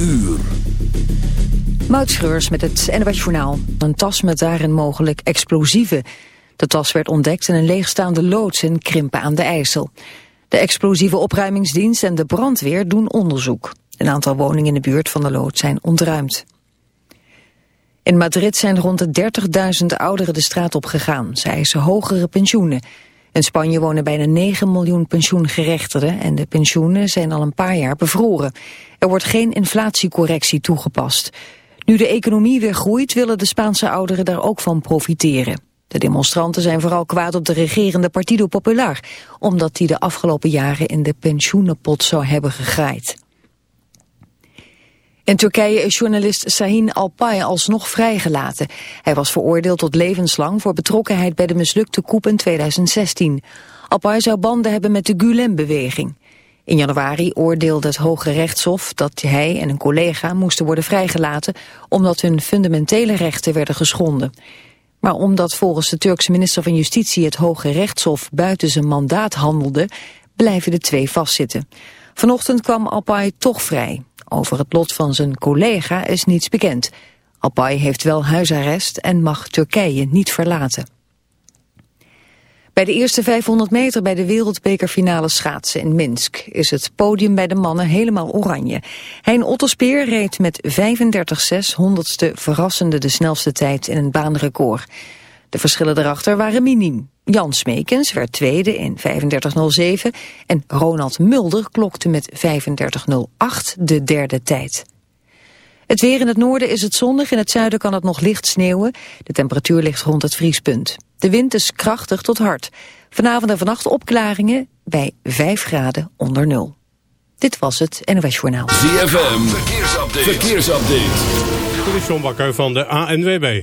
uur. Met het NWS Journaal. Een tas met daarin mogelijk explosieven. De tas werd ontdekt in een leegstaande loods in Krimpen aan de IJssel. De explosieve opruimingsdienst en de brandweer doen onderzoek. Een aantal woningen in de buurt van de loods zijn ontruimd. In Madrid zijn rond de 30.000 ouderen de straat op gegaan. Ze eisen hogere pensioenen. In Spanje wonen bijna 9 miljoen pensioengerechtigden en de pensioenen zijn al een paar jaar bevroren. Er wordt geen inflatiecorrectie toegepast. Nu de economie weer groeit willen de Spaanse ouderen daar ook van profiteren. De demonstranten zijn vooral kwaad op de regerende Partido Popular, omdat die de afgelopen jaren in de pensioenenpot zou hebben gegraaid. In Turkije is journalist Sahin Alpay alsnog vrijgelaten. Hij was veroordeeld tot levenslang voor betrokkenheid bij de mislukte coup in 2016. Alpay zou banden hebben met de Gulen-beweging. In januari oordeelde het Hoge Rechtshof dat hij en een collega moesten worden vrijgelaten omdat hun fundamentele rechten werden geschonden. Maar omdat volgens de Turkse minister van Justitie het Hoge Rechtshof buiten zijn mandaat handelde, blijven de twee vastzitten. Vanochtend kwam Alpay toch vrij. Over het lot van zijn collega is niets bekend. Alpay heeft wel huisarrest en mag Turkije niet verlaten. Bij de eerste 500 meter bij de wereldbekerfinale schaatsen in Minsk is het podium bij de mannen helemaal oranje. Hein Otterspeer reed met 35,6 honderdste verrassende de snelste tijd in een baanrecord. De verschillen erachter waren miniem. Jan Smekens werd tweede in 35.07 en Ronald Mulder klokte met 35.08 de derde tijd. Het weer in het noorden is het zonnig, in het zuiden kan het nog licht sneeuwen. De temperatuur ligt rond het vriespunt. De wind is krachtig tot hard. Vanavond en vannacht opklaringen bij 5 graden onder nul. Dit was het NOS Journaal. ZFM, verkeersupdate. verkeersupdate. Dit is John Bakker van de ANWB.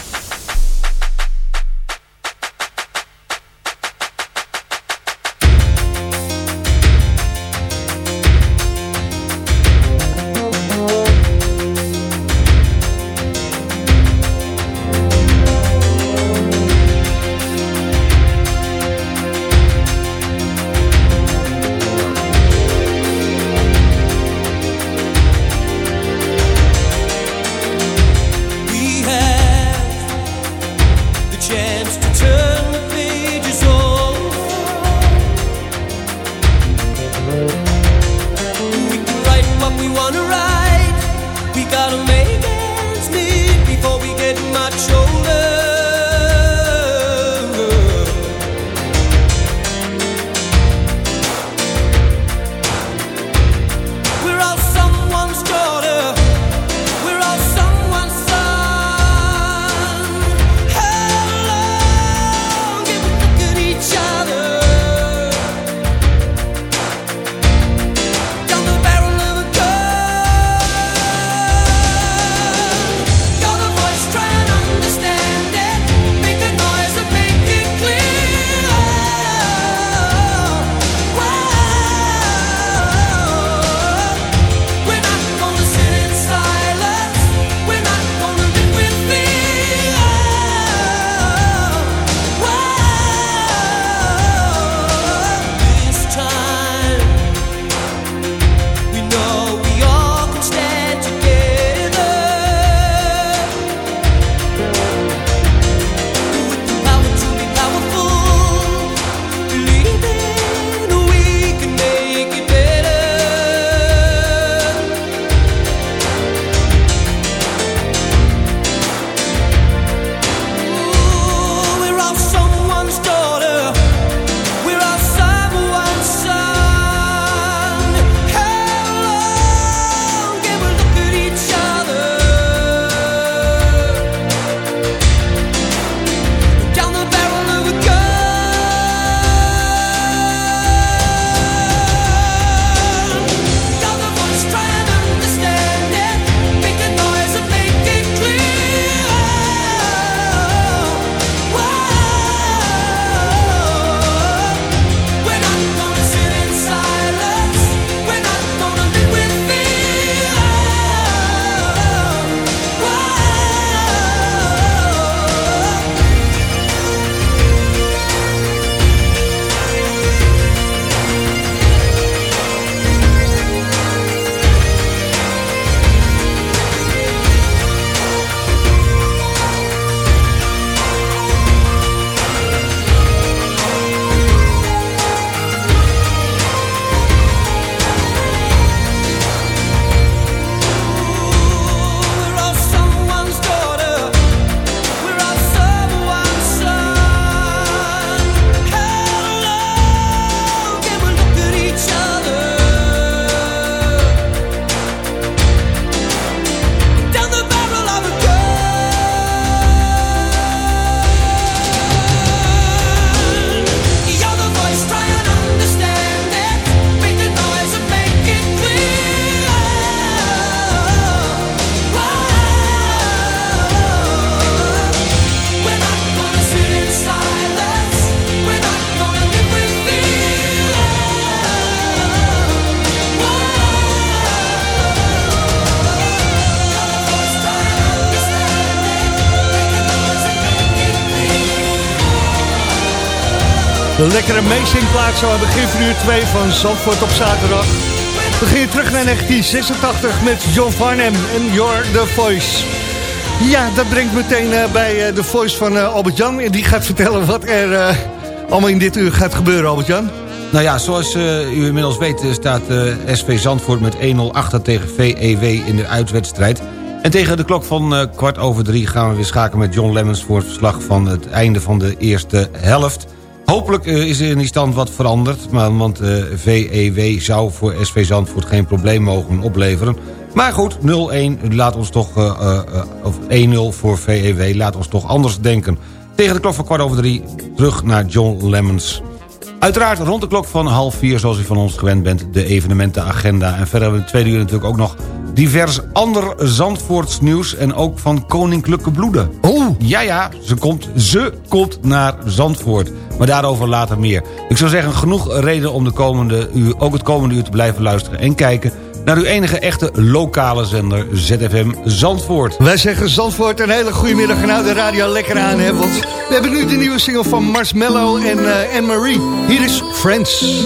De lekkere amazingplaat zo aan begin van uur 2 van Zandvoort op zaterdag. We gingen terug naar 1986 met John Farnham en You're the Voice. Ja, dat brengt meteen uh, bij uh, de Voice van uh, Albert-Jan. En die gaat vertellen wat er allemaal in dit uur gaat gebeuren, Albert-Jan. Nou ja, zoals u inmiddels weet staat SV Zandvoort met 1-0 achter tegen VEW in de uitwedstrijd. En tegen de klok van kwart over drie gaan we weer schakelen met John Lemmens... voor het verslag van het einde van de eerste helft... Hopelijk uh, is er in die stand wat veranderd. Maar, want uh, VEW zou voor SV Zandvoort geen probleem mogen opleveren. Maar goed, 0-1 laat ons toch, uh, of 1-0 voor VEW laat ons toch anders denken. Tegen de klok van kwart over drie terug naar John Lemmens. Uiteraard rond de klok van half vier, zoals u van ons gewend bent, de evenementenagenda. En verder hebben we in de tweede uur natuurlijk ook nog divers ander Zandvoorts nieuws... en ook van Koninklijke Bloeden. Oh! Ja, ja, ze komt, ze komt naar Zandvoort. Maar daarover later meer. Ik zou zeggen, genoeg reden om de komende uur, ook het komende uur te blijven luisteren... en kijken naar uw enige echte lokale zender ZFM Zandvoort. Wij zeggen Zandvoort een hele goede middag en hou de radio lekker aan. Hè, want we hebben nu de nieuwe single van Marshmello en uh, Anne-Marie. Hier is Friends.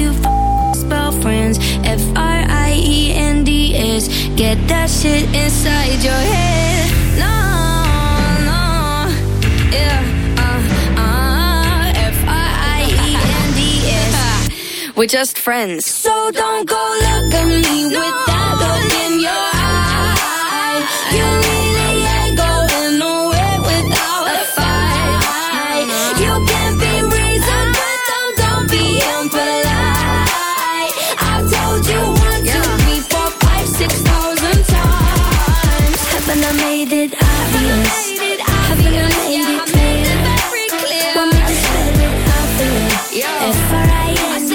you spell friends. F R I E N D S. Get that shit inside your head. No, no, yeah. Uh, uh, F -R -I -E -N -D -S. We're just friends. So don't go look at me with that look in your eyes.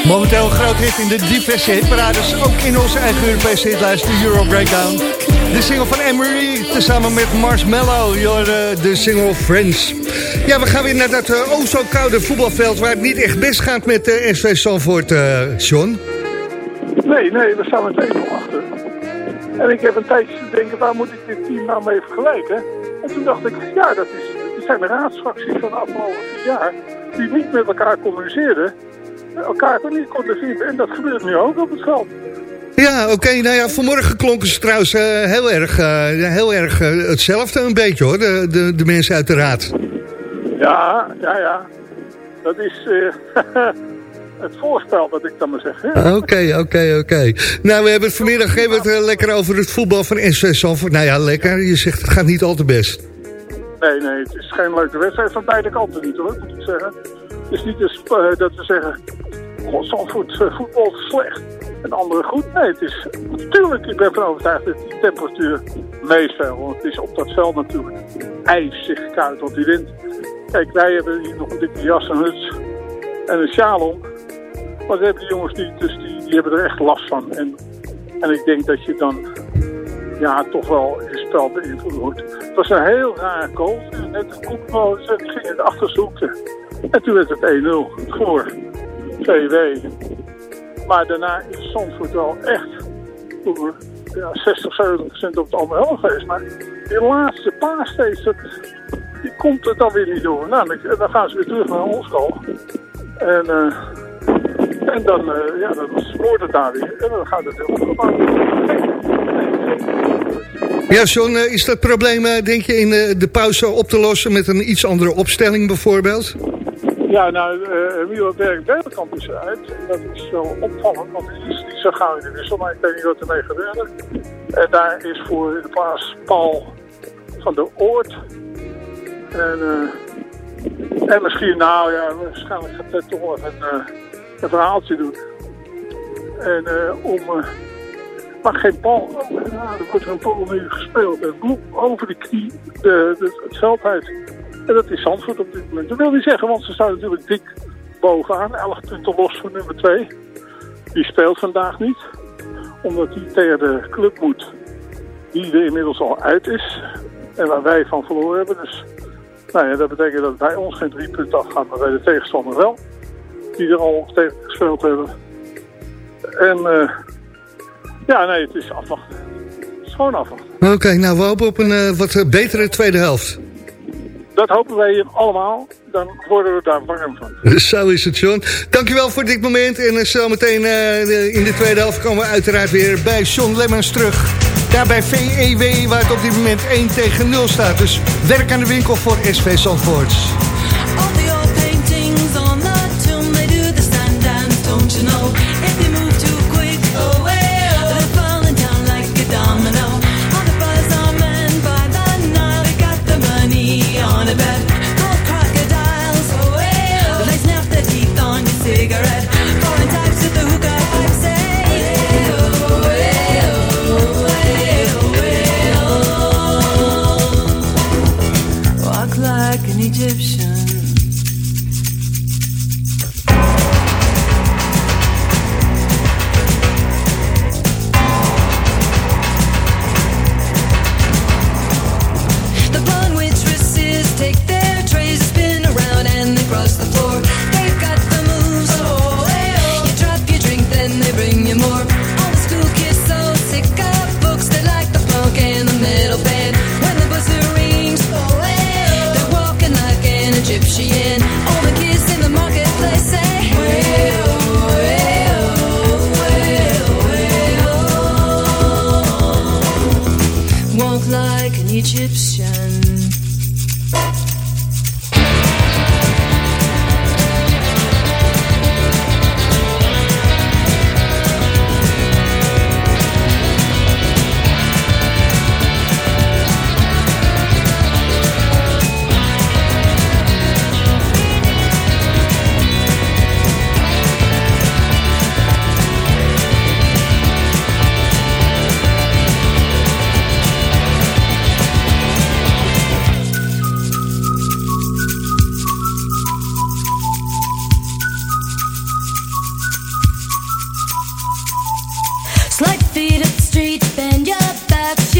Momenteel groot hit in de diverse hitparades. Ook in onze eigen Europese hitlijst, de Euro Breakdown. De single van Emery, tezamen met Marshmallow, de, de single Friends. Ja, we gaan weer naar dat uh, oh zo koude voetbalveld... waar het niet echt best gaat met uh, SV Zandvoort, uh, John. Nee, nee, we staan met 1 achter. En ik heb een tijdje te denken, waar moet ik dit team nou mee vergelijken? En toen dacht ik, ja, dat, is, zijn de raadsfracties van de afgelopen jaar... die niet met elkaar communiceerden, elkaar toch niet konden vinden. En dat gebeurt nu ook op het veld. Ja, oké. Nou ja, vanmorgen klonken ze trouwens uh, heel erg, uh, heel erg uh, hetzelfde een beetje hoor, de, de, de mensen uit de raad. Ja, ja, ja. Dat is... het voorspel, wat ik dan maar zeg. Oké, oké, oké. Nou, we hebben het vanmiddag hebben het eh, lekker over het voetbal van SV Zandvoort. Nou ja, lekker. Je zegt het gaat niet al te best. Nee, nee, het is geen leuke wedstrijd van beide kanten niet hoor, moet ik zeggen. Het is niet dus, eh, dat we zeggen, god, Zandvoort uh, voetbal is slecht en anderen goed. Nee, het is natuurlijk, ik ben van overtuigd dat die temperatuur meespeelt. Want het is op dat veld natuurlijk ijzig koud, want die wind. Kijk, wij hebben hier nog een dikke jas en huts en een sjaal om. Maar hebben die jongens niet, dus die, hebben er echt last van. En, en ik denk dat je dan ja, toch wel je spel beïnvloed. Het was een heel raar goal. Net een ze ging het achterzoeken. En toen werd het 1-0 voor VW. Maar daarna is Zandvoort wel echt voor ja, 60, 70 procent op het andere geweest. Maar die laatste paas steeds, dat, die komt er dan weer niet door. Nou, dan, gaan ze weer terug naar Olschool. En, eh, en dan, eh, ja, dan spoort het daar weer. En dan gaat het heel goed. Ja, John, eh, is dat probleem, denk je, in de pauze op te lossen met een iets andere opstelling bijvoorbeeld? Ja, nou, uh, Milo Berg Bergkamp is. En dat is wel opvallend, want hij is niet zo gauw in de wissel. Maar ik weet niet wat ermee gebeurde. En daar is voor de plaats Paul van de Oort. En, eh, en misschien, nou ja, waarschijnlijk gaat Ted toch eh, een verhaaltje doen. En eh, om... maar geen ja, er wordt een bal nu gespeeld. En over de knie de, het veld uit. En dat is Zandvoort op dit moment. Dat wil niet zeggen, want ze staan natuurlijk dik bovenaan. 11 punten los voor nummer 2. Die speelt vandaag niet. Omdat hij tegen de club moet. Die er inmiddels al uit is. En waar wij van verloren hebben. Dus nou ja, dat betekent dat bij ons geen drie punten afgaan. Maar bij de tegenstander wel. Die er al tegen gespeeld hebben. En eh, ja, nee, het is afwachten. Gewoon afwachten. Oké, nou, we hopen op een eh, wat eh, betere tweede helft. Dat hopen wij allemaal. Dan worden we daar warm van. Zo is het, John. Dankjewel voor dit moment. En uh, zometeen uh, in de tweede helft komen we uiteraard weer bij John Lemmens terug. Daar bij VEW, waar het op dit moment 1 tegen 0 staat. Dus werk aan de winkel voor SV Zandvoort.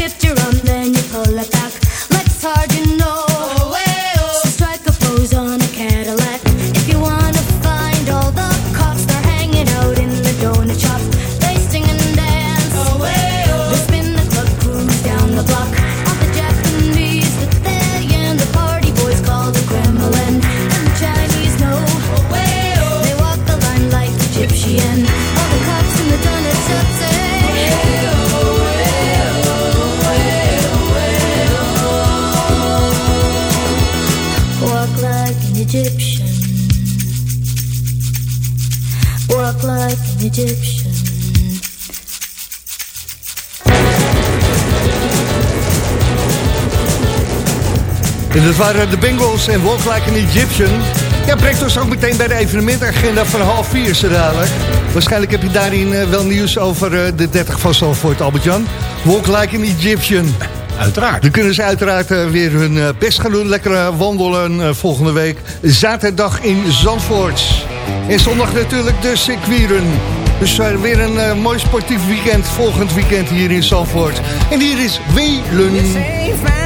Shift your dat waren de Bengals en Walk Like an Egyptian. Ja, brengt ons ook meteen bij de evenementagenda van half vier zo dadelijk. Waarschijnlijk heb je daarin eh, wel nieuws over eh, de 30 van Zalvoort, Albert-Jan. Walk Like an Egyptian. Uiteraard. Dan kunnen ze uiteraard eh, weer hun best gaan doen. Lekker wandelen volgende week. Zaterdag in Zandvoort. En zondag natuurlijk de circuiren. Dus weer een mooi sportief weekend. Volgend weekend hier in Zandvoort. En hier is Welen.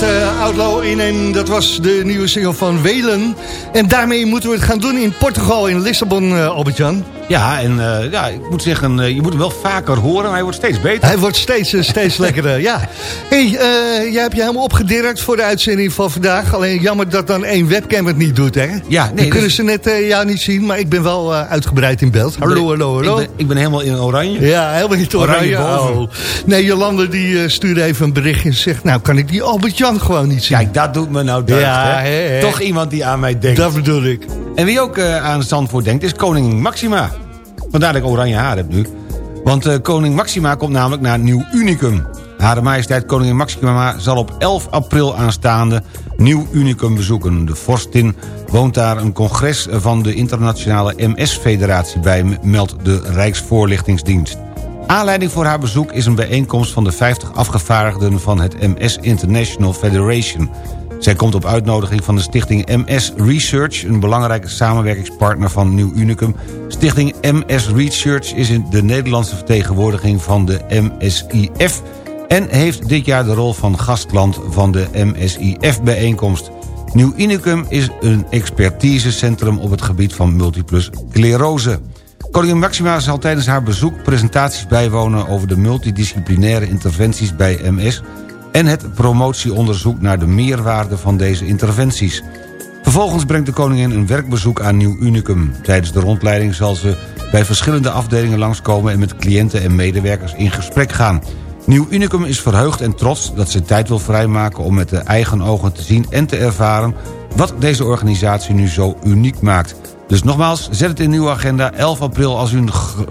met eh Outlaw. En dat was de nieuwe single van Welen. En daarmee moeten we het gaan doen in Portugal, in Lissabon, eh, Albert-Jan. Ja, en eh, ja, ik moet zeggen, eh, je moet hem wel vaker horen, maar hij wordt steeds beter. Hij wordt steeds, eh, steeds lekkerder, ja. hey, jij hebt je helemaal opgedirkt voor de uitzending van vandaag. Alleen jammer dat dan één webcam het niet doet, hè? Ja, Dan nee, kunnen dus- ze net jou niet zien, maar ik ben wel uitgebreid in beeld. Hallo, hallo, hallo. Ik ben, ik ben helemaal in oranje. Ja, helemaal niet oranje. Oranje. Oh. Nee, Jolande die stuurde even een berichtje en zegt... nou, kan ik die Albert-Jan gewoon niet zien? Kijk, dat doet me nou deugd, Ja, hè? Toch iemand die aan mij denkt. Dat bedoel ik. En wie ook aan Zandvoort denkt, is koningin Maxima. Vandaar dat ik oranje haar heb nu. Want eh, koning Maxima komt namelijk naar Nieuw Unicum. Hare majesteit koningin Maxima zal op 11 april aanstaande Nieuw Unicum bezoeken. De vorstin woont daar een congres van de internationale MS-federatie bij... meldt de Rijksvoorlichtingsdienst. Aanleiding voor haar bezoek is een bijeenkomst van de 50 afgevaardigden van het MS International Federation. Zij komt op uitnodiging van de stichting MS Research... een belangrijke samenwerkingspartner van Nieuw Unicum. Stichting MS Research is in de Nederlandse vertegenwoordiging van de MSIF... en heeft dit jaar de rol van gastland van de MSIF-bijeenkomst. Nieuw Unicum is een expertisecentrum op het gebied van multiple sclerose. Koningin Maxima zal tijdens haar bezoek presentaties bijwonen... over de multidisciplinaire interventies bij MS... en het promotieonderzoek naar de meerwaarde van deze interventies. Vervolgens brengt de koningin een werkbezoek aan Nieuw Unicum. Tijdens de rondleiding zal ze bij verschillende afdelingen langskomen... en met cliënten en medewerkers in gesprek gaan. Nieuw Unicum is verheugd en trots dat ze tijd wil vrijmaken... om met de eigen ogen te zien en te ervaren... wat deze organisatie nu zo uniek maakt. Dus nogmaals, zet het in uw agenda. 11 april, als u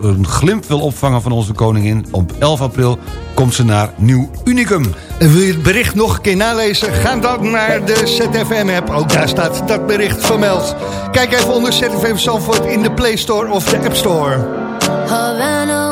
een, glimp wil opvangen van onze koningin... op 11 april komt ze naar Nieuw Unicum. En wil je het bericht nog een keer nalezen? Ga dan naar de ZFM-app. Ook daar staat dat bericht vermeld. Kijk even onder ZFM Zandvoort in de Play Store of de App Store. Havana,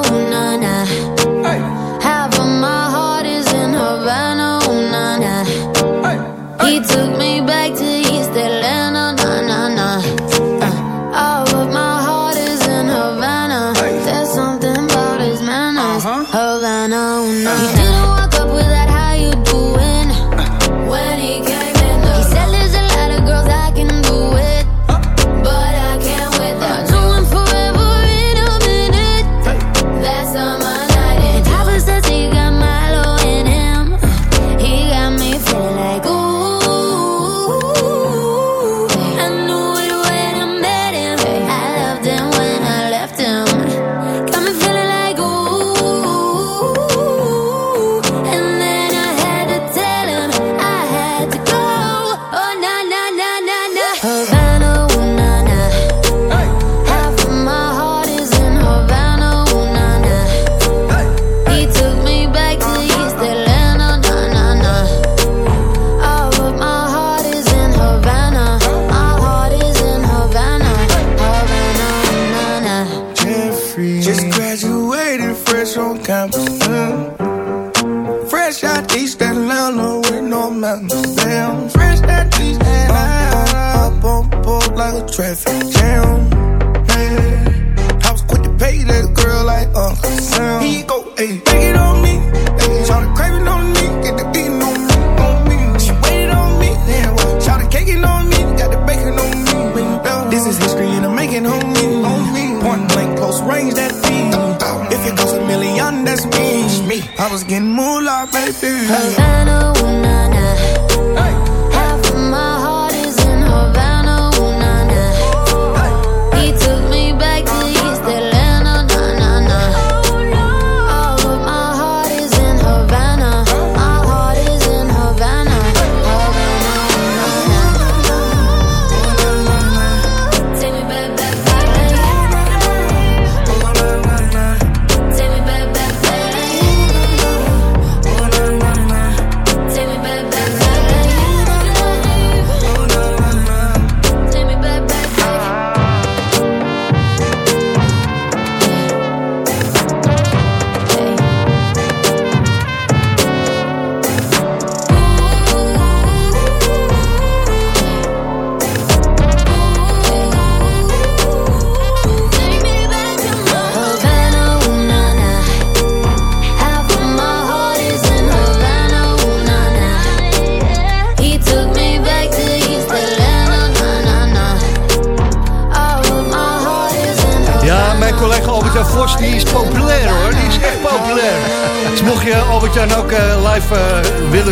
Fresh out East Atlanta with no mountains. Damn, fresh out East Atlanta. Up on board like a traffic jam. Man, I was quick to pay that girl like Uncle Sam. He go, hey, take it on I was getting moolah, baby. Havana,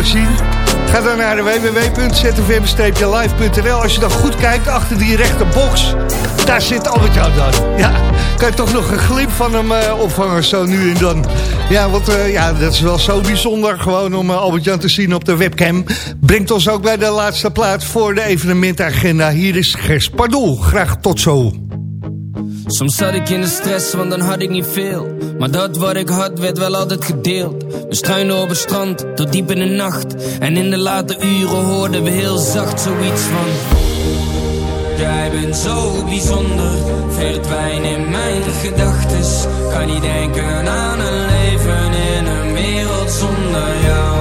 zien... Ga dan naar www.zfm-live.nl Als je dan goed kijkt, achter die rechterbox... daar zit Albert-Jan dan. Ja, kan je toch nog een glimp van hem eh, opvangen zo nu en dan. Ja, want eh, ja, dat is wel zo bijzonder... gewoon om eh, Albert-Jan te zien op de webcam. Brengt ons ook bij de laatste plaats voor de evenementagenda. Hier is Gers Pardoel. Graag tot zo. Soms zat ik in de stress, want dan had ik niet veel. Maar dat wat ik had, werd wel altijd gedeeld. We struinen op het strand, tot diep in de nacht. En in de late uren hoorden we heel zacht zoiets van... Jij bent zo bijzonder, verdwijn in mijn gedachtes. Kan niet denken aan een leven in een wereld zonder jou.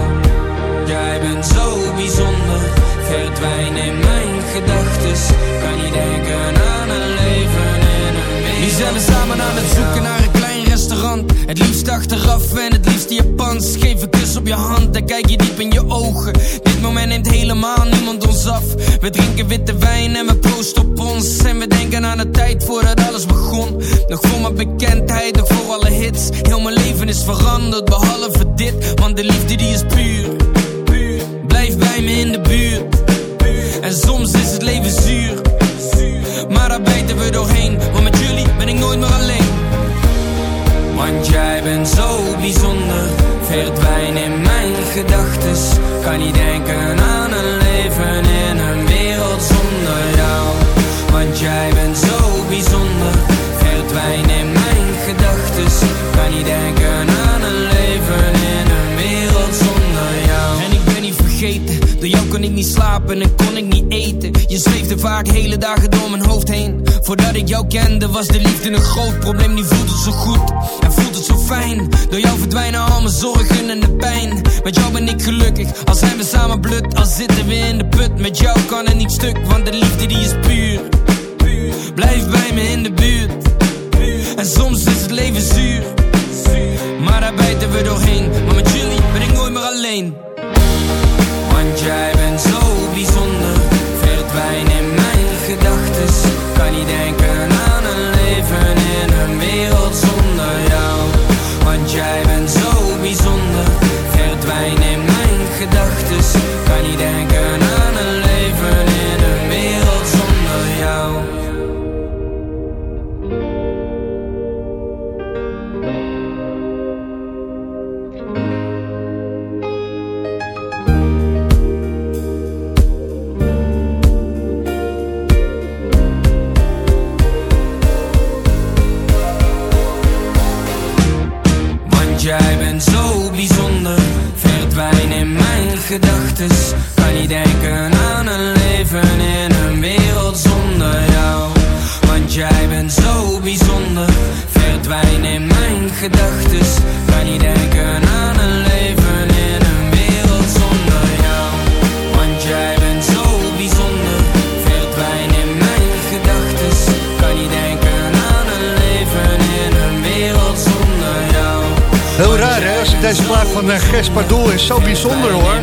Jij bent zo bijzonder, verdwijn in mijn gedachtes. Kan niet denken aan we samen aan het zoeken naar een klein restaurant. Het liefst achteraf en het liefst Japans. Geef een kus op je hand en kijk je diep in je ogen. Dit moment neemt helemaal niemand ons af. We drinken witte wijn en we proosten op ons. En we denken aan de tijd voordat alles begon. Nog voor mijn bekendheid, nog voor alle hits. Heel mijn leven is veranderd, behalve dit. Want de liefde die is puur. Blijf bij me in de buurt. En soms is het leven zuur. Bijten we doorheen. Want met jullie ben ik nooit meer alleen. Want jij bent zo bijzonder. Verdwijn in mijn gedachtes. Kan niet denken aan een leven in een wereld zonder jou. Want jij bent zo bijzonder, verdwijn in mijn gedachtes. Kan niet denken aan door jou kon ik niet slapen en kon ik niet eten. Je zweefde vaak hele dagen door mijn hoofd heen. Voordat ik jou kende was de liefde een groot probleem. Nu voelt het zo goed en voelt het zo fijn. Door jou verdwijnen al mijn zorgen en de pijn. Met jou ben ik gelukkig, al zijn we samen blut. Al zitten we in de put, met jou kan het niet stuk. Want de liefde die is puur. Blijf bij me in de buurt. En soms is het leven zuur. Maar daar bijten we doorheen. Maar met jullie ben ik nooit meer alleen. Want gedachtes. Kan niet denken aan een leven in een wereld zonder jou. Want jij bent zo bijzonder, verdwijn in mijn gedachtes. Kan niet denken aan een leven in een wereld zonder jou. Heel raar hè, als ik deze plaat van uh, Gers is zo bijzonder hoor.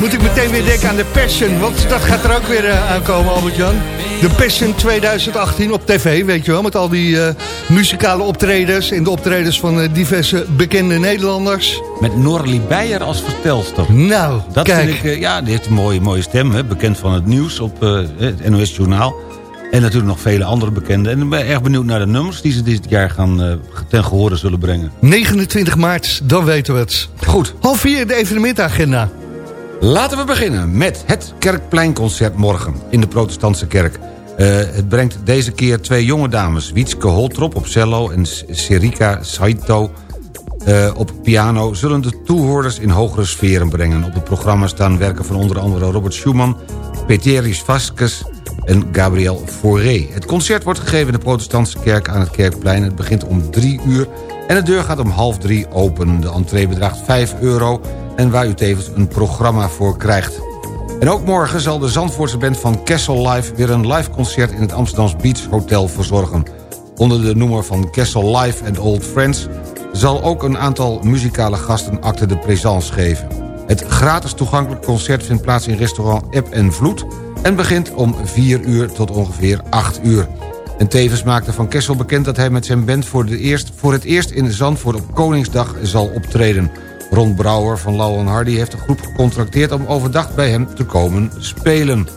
Moet ik meteen weer denken aan de Passion, want dat gaat er ook weer eh, aankomen Albert-Jan. De Passion 2018 op tv, weet je wel, met al die eh, muzikale optredens... en de optredens van eh, diverse bekende Nederlanders. Met Norlie Beijer als vertelster. Nou, Dat kijk. vind ik, ja, die heeft een mooie, mooie stem, hè, bekend van het nieuws op het NOS Journaal. En natuurlijk nog vele andere bekenden. En ik ben erg benieuwd naar de nummers die ze dit jaar gaan ten gehore zullen brengen. 29 maart, dan weten we het. Goed. Half vier, de evenementagenda. Laten we beginnen met het Kerkpleinconcert morgen in de protestantse kerk. Eh, het brengt deze keer twee jonge dames. Wietske Holtrop op cello en Serika Saito eh, op piano... zullen de toehoorders in hogere sferen brengen. Op het programma staan werken van onder andere Robert Schumann... Peteris Vasquez en Gabriel Fauré. Het concert wordt gegeven in de protestantse kerk aan het Kerkplein. Het begint om drie uur en de deur gaat om half drie open. De entree bedraagt 5 euro en waar u tevens een programma voor krijgt. En ook morgen zal de Zandvoortse band van Kessel Live... weer een live concert in het Amsterdams Beach Hotel verzorgen. Onder de noemer van Kessel Live and Old Friends... zal ook een aantal muzikale gasten acte de présence geven. Het gratis toegankelijk concert vindt plaats in restaurant Eb en Vloed... en begint om 4 uur tot ongeveer 8 uur. En tevens maakte Van Kessel bekend dat hij met zijn band... voor, de eerst, voor het eerst in Zandvoort op Koningsdag zal optreden... Ron Brouwer van Lauw Hardy heeft de groep gecontracteerd... om overdag bij hem te komen spelen.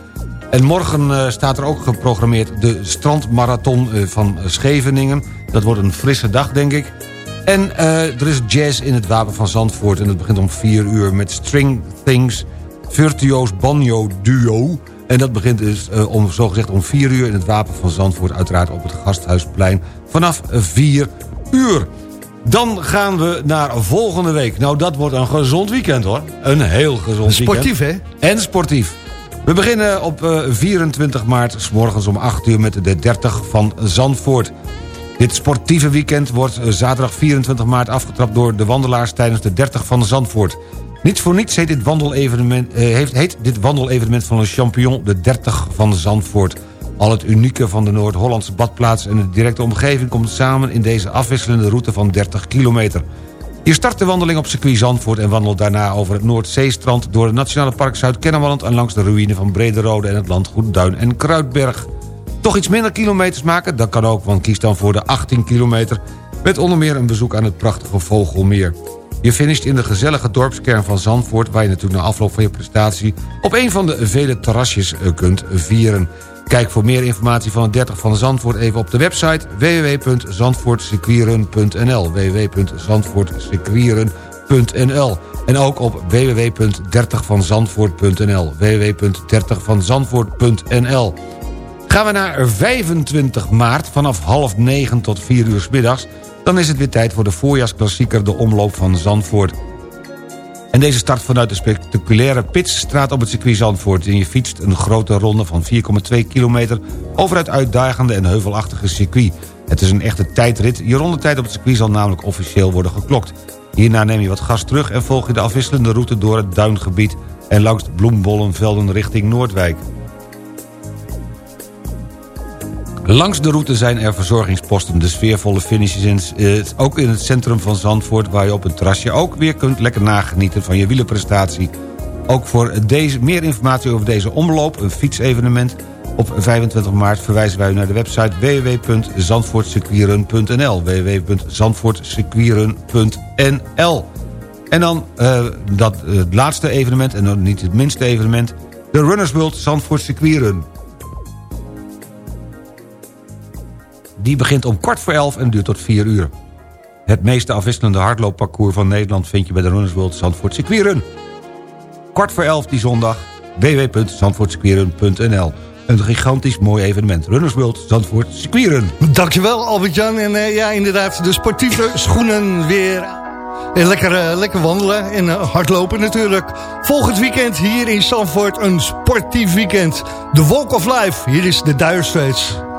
En morgen eh, staat er ook geprogrammeerd de strandmarathon eh, van Scheveningen. Dat wordt een frisse dag, denk ik. En eh, er is jazz in het Wapen van Zandvoort... en dat begint om 4 uur met String Things Virtuoos Banjo Duo... En dat begint dus eh, om, zogezegd om 4 uur in het Wapen van Zandvoort... uiteraard op het Gasthuisplein vanaf 4 uur. Dan gaan we naar volgende week. Nou, dat wordt een gezond weekend, hoor. Een heel gezond Sportief, weekend. En sportief. We beginnen op eh, 24 maart, s morgens om 8 uur... met de 30 van Zandvoort. Dit sportieve weekend wordt eh, zaterdag 24 maart afgetrapt... door de wandelaars tijdens de 30 van Zandvoort. Niet voor niets heet dit wandelevenement, eh, heet dit wandelevenement van een champion... de 30 van Zandvoort. Al het unieke van de Noord-Hollandse badplaats en de directe omgeving... komt samen in deze afwisselende route van 30 kilometer. Je start de wandeling op circuit Zandvoort... en wandelt daarna over het Noordzeestrand... door het Nationale Park Zuid-Kennemerland... en langs de ruïne van Brederode en het landgoed Duin en Kruidberg. Toch iets minder kilometers maken? Dat kan ook, want kies dan voor de 18 kilometer... met onder meer een bezoek aan het prachtige Vogelmeer. Je finisht in de gezellige dorpskern van Zandvoort... waar je natuurlijk na afloop van je prestatie... op een van de vele terrasjes eh, kunt vieren. Kijk voor meer informatie van het 30 van Zandvoort even op de website www.zandvoortcircuitrun.nl www.30vanzandvoort.nl en ook op www.30vanzandvoort.nl www.30vanzandvoort.nl Gaan we naar 25 maart vanaf half 9 tot 4 uur 's middags... dan is het weer tijd voor de voorjaarsklassieker De Omloop van Zandvoort. En deze start vanuit de spectaculaire Pitsstraat op het circuit Zandvoort... en je fietst een grote ronde van 4,2 kilometer... over het uitdagende en heuvelachtige circuit. Het is een echte tijdrit. Je rondetijd op het circuit zal namelijk officieel worden geklokt. Hierna neem je wat gas terug en volg je de afwisselende route door het duingebied... en langs de bloembollenvelden richting Noordwijk. Langs de route zijn er verzorgingsposten. De sfeervolle finishes in, eh, ook in het centrum van Zandvoort... waar je op een terrasje ook weer kunt lekker nagenieten van je wielerprestatie. Ook voor deze, meer informatie over deze omloop, een fietsevenement... op 25 maart verwijzen wij u naar de website www.zandvoortcircuitrun.nl www.zandvoortcircuitrun.nl En dan uh, dat, het laatste evenement, en dan niet het minste evenement... de Runners World Zandvoort. Die begint om kwart voor elf en duurt tot vier uur. Het meeste afwisselende hardloopparcours van Nederland... vind je bij de Runners World Zandvoort Circuitrun. Kwart voor elf die zondag, www.zandvoortcircuitrun.nl Een gigantisch mooi evenement. Runners World Zandvoort Circuitrun. Dankjewel Albert-Jan. En uh, ja, inderdaad, de sportieve schoenen weer... En lekker, uh, lekker wandelen en uh, hardlopen natuurlijk. Volgend weekend hier in Zandvoort een sportief weekend. The Walk of Life, hier is de Dire.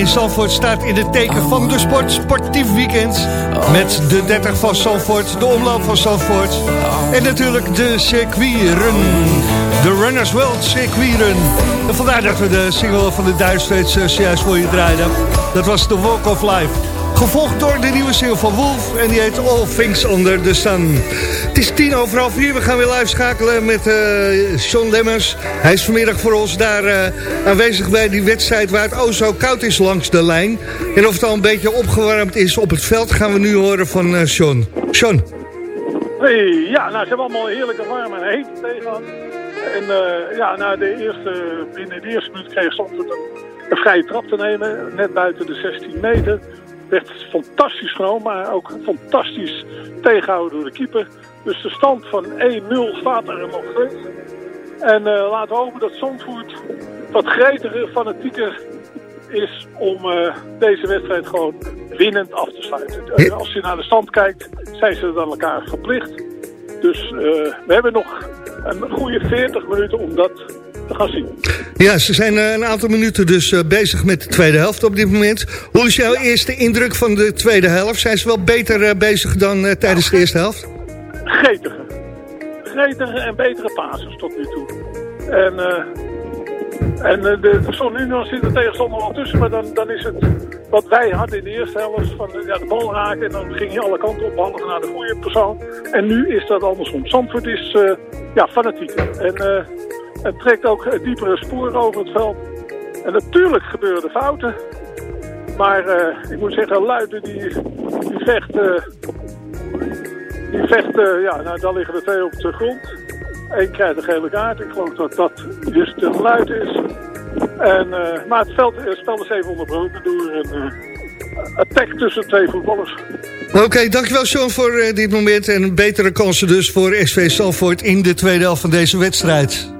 In Zandvoort staat in het teken van de sport. Sportief weekend. Met de 30 van Zandvoort, de omloop van Zandvoort. En natuurlijk de circuitrun. De Runners World circuitrun. En vandaar dat we de single van de Duitsers uh, zojuist voor je draaiden. Dat was The Walk of Life. Gevolgd door de nieuwe single van Wolf. En die heet All Things Under the Sun. Het is tien over half vier. We gaan weer live schakelen met uh, Sean Lemmers. Hij is vanmiddag voor ons daar uh, aanwezig bij die wedstrijd... waar het oh zo koud is langs de lijn. En of het al een beetje opgewarmd is op het veld... gaan we nu horen van uh, Sean. Sean. Hey, ja, nou, ze hebben allemaal heerlijke warm en heet tegenaan. En ja, na de eerste, binnen de eerste minuut kreeg Zandvoort een, een vrije trap te nemen. Net buiten de 16 meter. Werd fantastisch genomen, maar ook fantastisch tegenhouden door de keeper. Dus de stand van 1-0 staat er nog steeds. En uh, laten we hopen dat Zandvoort wat gretige, fanatieker is om uh, deze wedstrijd gewoon winnend af te sluiten. Uh, als je naar de stand kijkt, zijn ze dan elkaar verplicht. Dus uh, we hebben nog een goede 40 minuten om dat te gaan zien. Ja, ze zijn uh, een aantal minuten dus uh, bezig met de tweede helft op dit moment. Hoe is jouw eerste indruk van de tweede helft? Zijn ze wel beter uh, bezig dan tijdens de eerste helft? Gretiger. Gretiger en betere passes tot nu toe. En, en de, Son Union zit er tegenstander al tussen, maar dan, dan is het wat wij hadden in de eerste helft van ja, de bal raken en dan ging je alle kanten op, behalve naar de goede persoon. En nu is dat andersom. Zandvoort is ja, fanatieker. En het trekt ook diepere sporen over het veld. En natuurlijk gebeuren fouten. Maar uh, ik moet zeggen, Luiden die, die vecht... Uh, die vecht, uh, ja, nou dan liggen er twee op de grond. Eén krijgt een gele kaart. Ik geloof dat dat dus te Luiden is. En, maar het, veld, het spel is even onderbroken door een attack tussen twee voetballers. Oké, dankjewel Sean voor dit moment. En betere kansen dus voor SV Salvoort in de tweede helft van deze wedstrijd.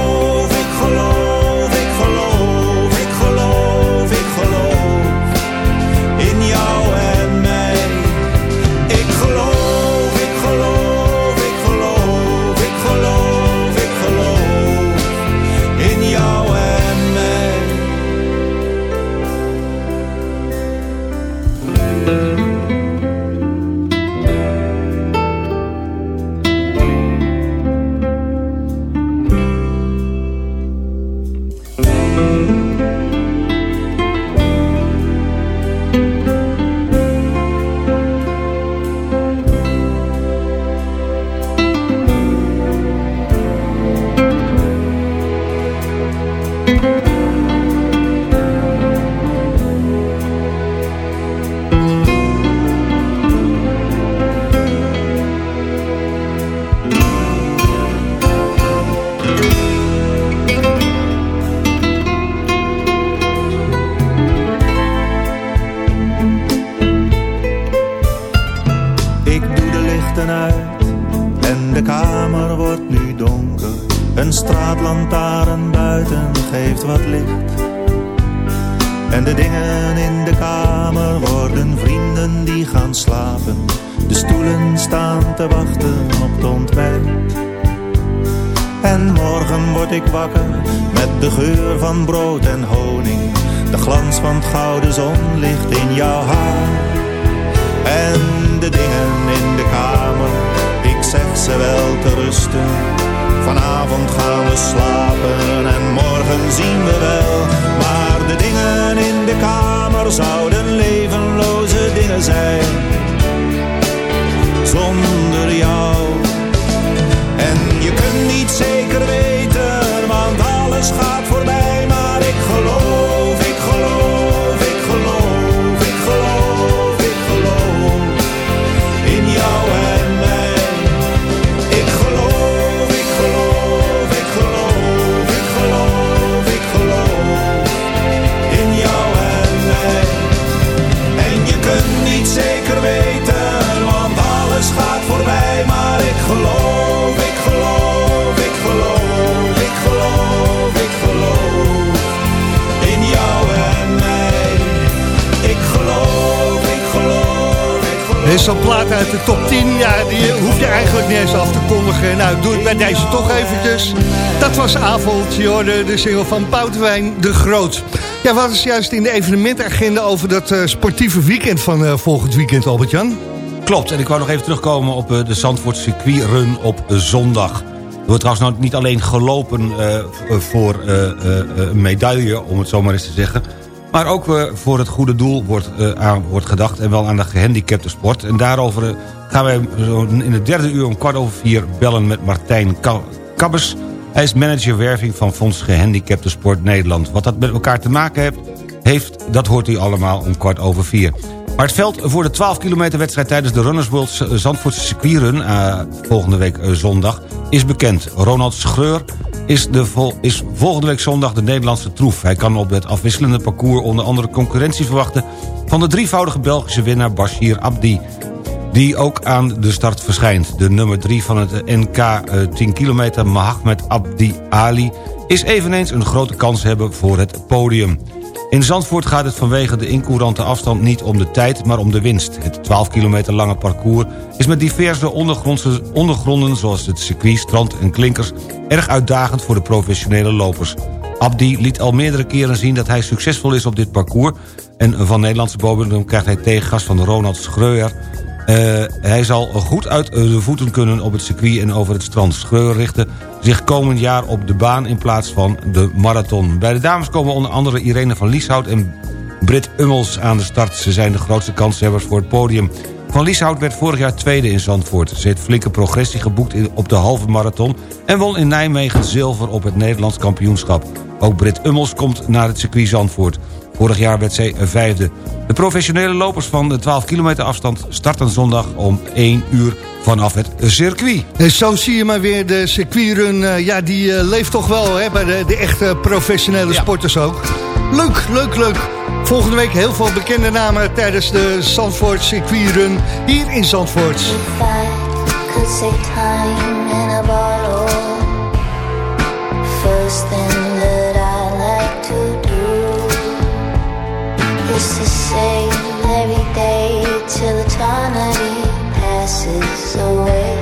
is zo'n plaat uit de top 10, ja, die hoef je eigenlijk niet eens af te kondigen. Nou, doe het bij deze toch eventjes. Dat was avond, je de single van Boudewijn de Groot. Ja, wat is juist in de evenementagenda over dat eh, sportieve weekend van eh, volgend weekend, Albert-Jan? Klopt, en ik wou nog even terugkomen op eh, de Zandvoort circuitrun op zondag. Er wordt trouwens nou niet alleen gelopen voor een medaille, om het zo maar eens te zeggen... maar ook eh, voor het goede doel wordt, eh, aan, wordt gedacht... en wel aan de gehandicapte sport. En daarover eh, gaan wij in het derde uur om kwart over vier bellen met Martijn Ka- Kabbers... Hij is manager werving van Fonds Gehandicapte Sport Nederland. Wat dat met elkaar te maken heeft, heeft dat hoort u allemaal om kwart over vier. Maar het veld voor de 12 kilometer wedstrijd tijdens de Runners World Zandvoortse circuitrun... volgende week zondag, is bekend. Ronald Schreur is, de vol- is volgende week zondag de Nederlandse troef. Hij kan op het afwisselende parcours onder andere concurrentie verwachten... van de drievoudige Belgische winnaar Bashir Abdi die ook aan de start verschijnt. De nummer 3 van het NK eh, 10 kilometer, Mahomet Abdi Ali... is eveneens een grote kans hebben voor het podium. In Zandvoort gaat het vanwege de incourante afstand niet om de tijd, maar om de winst. Het 12 kilometer lange parcours is met diverse ondergronden... zoals het circuit, strand en klinkers... erg uitdagend voor de professionele lopers. Abdi liet al meerdere keren zien dat hij succesvol is op dit parcours... en van Nederlandse bodem krijgt hij tegengas van Ronald Schreuer... Uh, hij zal goed uit de voeten kunnen op het circuit en over het strand. Schreuer richtte zich komend jaar op de baan in plaats van de marathon. Bij de dames komen onder andere Irene van Lieshout en Britt Ummels aan de start. Ze zijn de grootste kanshebbers voor het podium. Van Lieshout werd vorig jaar tweede in Zandvoort. Ze heeft flinke progressie geboekt op de halve marathon... en won in Nijmegen zilver op het Nederlands kampioenschap. Ook Britt Ummels komt naar het circuit Zandvoort. Vorig jaar werd zij vijfde. De professionele lopers van de 12 kilometer afstand starten zondag om 1 uur vanaf het circuit. En zo zie je maar weer, de circuitrun, uh, ja, die uh, leeft toch wel hè, bij de, de echte professionele ja. sporters ook. Leuk, leuk, leuk. Volgende week heel veel bekende namen tijdens de Zandvoort circuitrun hier in Zandvoort. First is to say every day till eternity passes away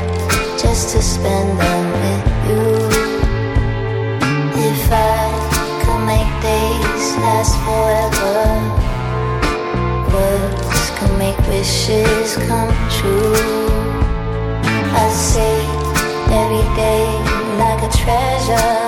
just to spend them with you. If I could make days last forever, words could make wishes come true. I say every day like a treasure,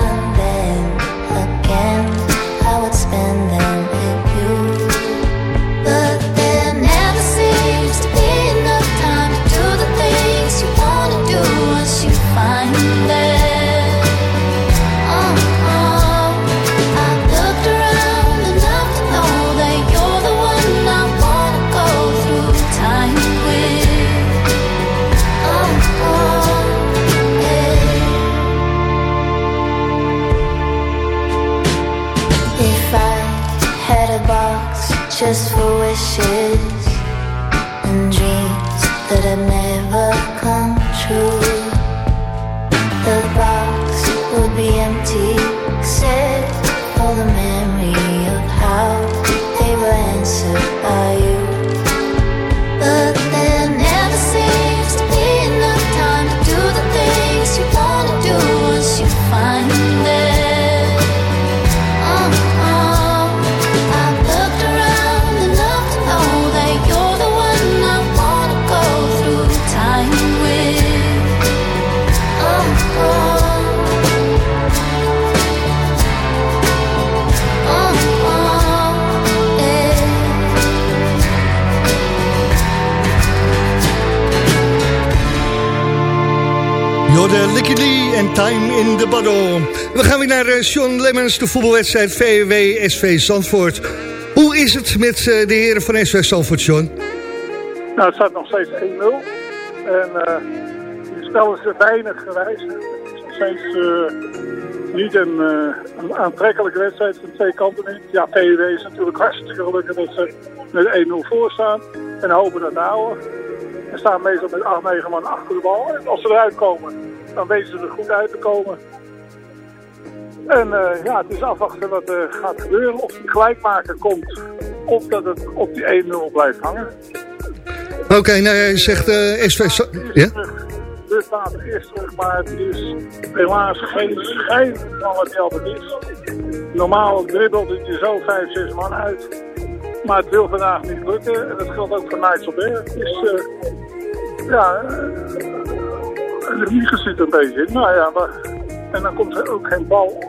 just for wishes Bottle. We gaan weer naar eh, Sean Lemmens, de voetbalwedstrijd VW SV Zandvoort. Hoe is het met eh, de heren van SV Zandvoort, Sean? Nou, het staat nog steeds 1-0. En eh het spel is er weinig gewijzigd. Het is nog steeds niet een, aantrekkelijke wedstrijd van twee kanten niet. Ja, VW is natuurlijk hartstikke gelukkig dat ze met 1-0 voor staan. En hopen dat houden. En staan meestal met 8, 9 man achter de bal. En als ze eruit komen, dan weten ze er goed uit te komen. En eh, ja, het is afwachten wat er gaat gebeuren. Of die gelijkmaker komt, of dat het op die 1-0 blijft hangen. Oké, nou jij zegt eh SV... Za- Ja? De staat eerst terug, maar het is helaas geen schijn van wat altijd is. Normaal dribbelt hij zo 5, 6 man uit. Maar het wil vandaag niet lukken. En dat geldt ook voor Nijsselberg. Het is, eh, ja, eh, de vliegen zit een beetje in. Nou ja, maar, en dan komt er ook geen bal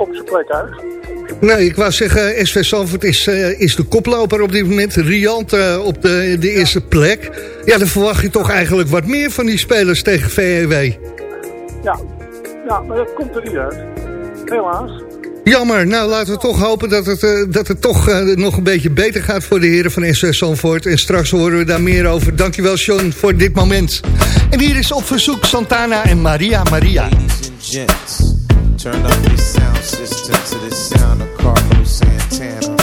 op zijn plek uit. Nee, ik wou zeggen, SV Zandvoort is, eh, is de koploper op dit moment. Riant eh, op de, de eerste plek. Ja, dan verwacht je toch eigenlijk wat meer van die spelers tegen VEW. Ja, ja maar dat komt er niet uit. Helaas. Jammer, nou laten we toch hopen dat het, eh, dat het toch eh, nog een beetje beter gaat voor de heren van SV Zandvoort. En straks horen we daar meer over. Dankjewel Sean voor dit moment. En hier is op verzoek Santana en Maria Maria. gents, Turn up your sound system to the sound of Carlos Santana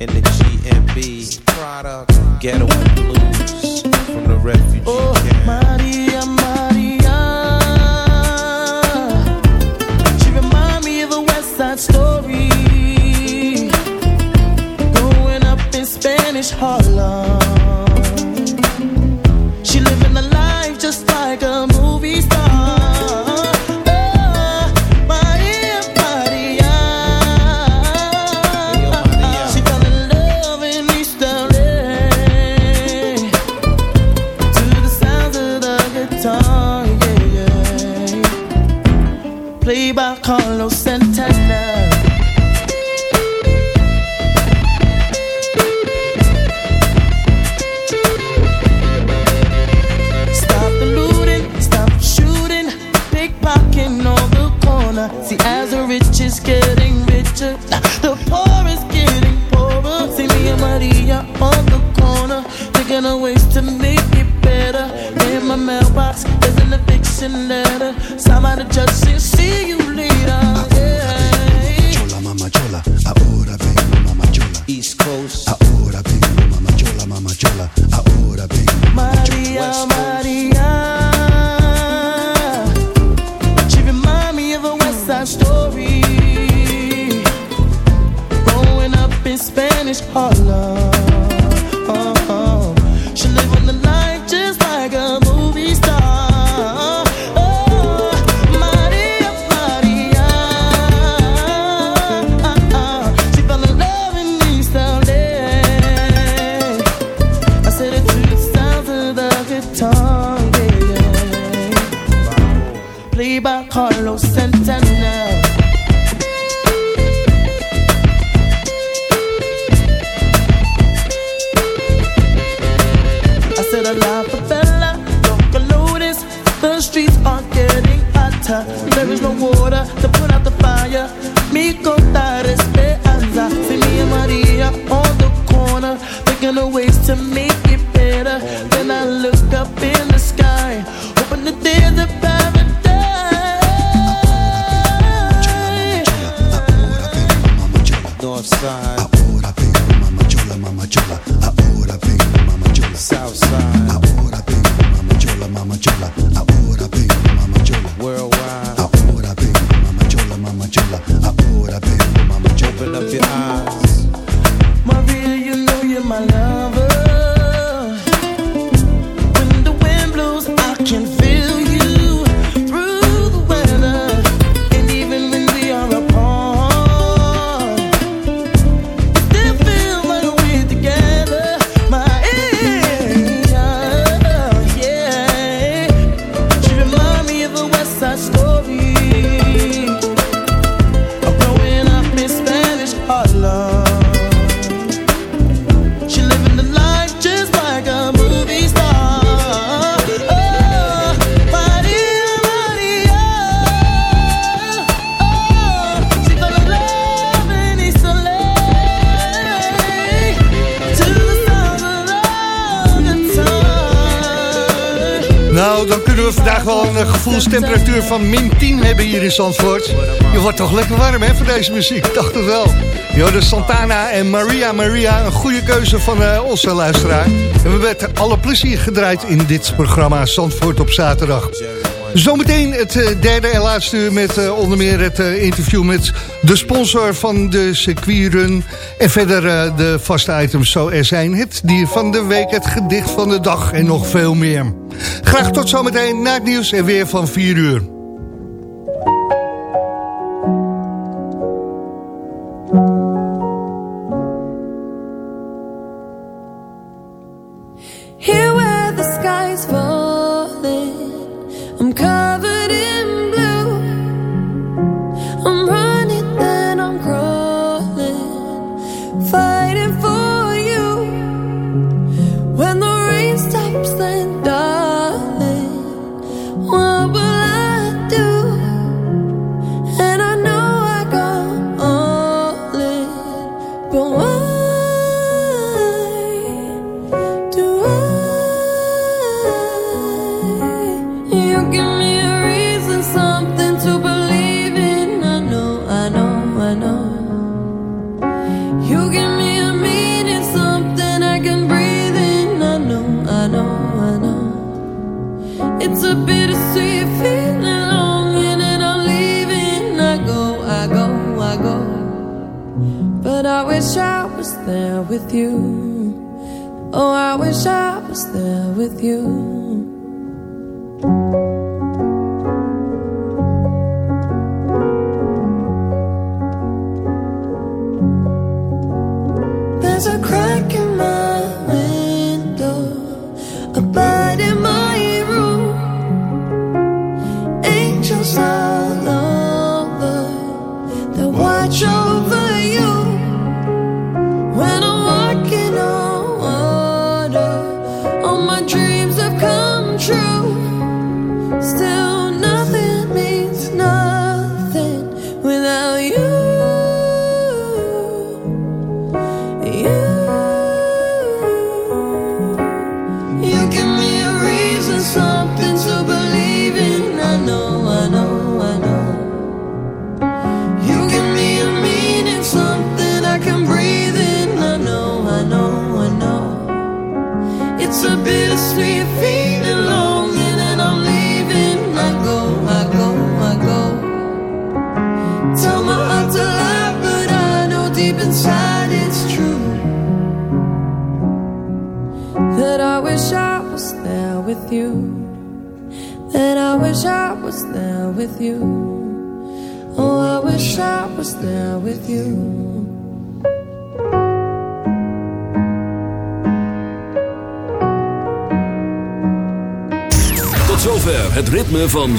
in the GMB product Ghetto Blues from the refugee oh, camp. Maria, Maria, she remind me of a West Side Story, going up in Spanish Harlem. written letter. Somebody just see you later. Yeah. Chola, mama, chola. Ahora vengo, mama, chola. East Coast. Ahora vengo, mama, chola, mama, chola. Ahora vengo, mama, chola. Maria, Maria. She me of a West Side story. Growing up in Spanish Harlem. Oh, oh. She live on the vandaag wel een eh, gevoelstemperatuur van min 10 hebben hier in Zandvoort. Je wordt toch lekker warm hè, van deze muziek, dacht het wel. Jode Santana en Maria Maria, een goede keuze van eh, onze luisteraar. En we werd alle plezier gedraaid in dit programma Zandvoort op zaterdag. Zometeen het eh, derde en laatste uur met eh, onder meer het eh, interview met de sponsor van de circuitrun. En verder de vaste items zo er zijn. Het dier van de week, het gedicht van de dag en nog veel meer. Graag tot zometeen na het nieuws en weer van 4 uur. But I wish I was there with you. Oh, I wish I was there with you.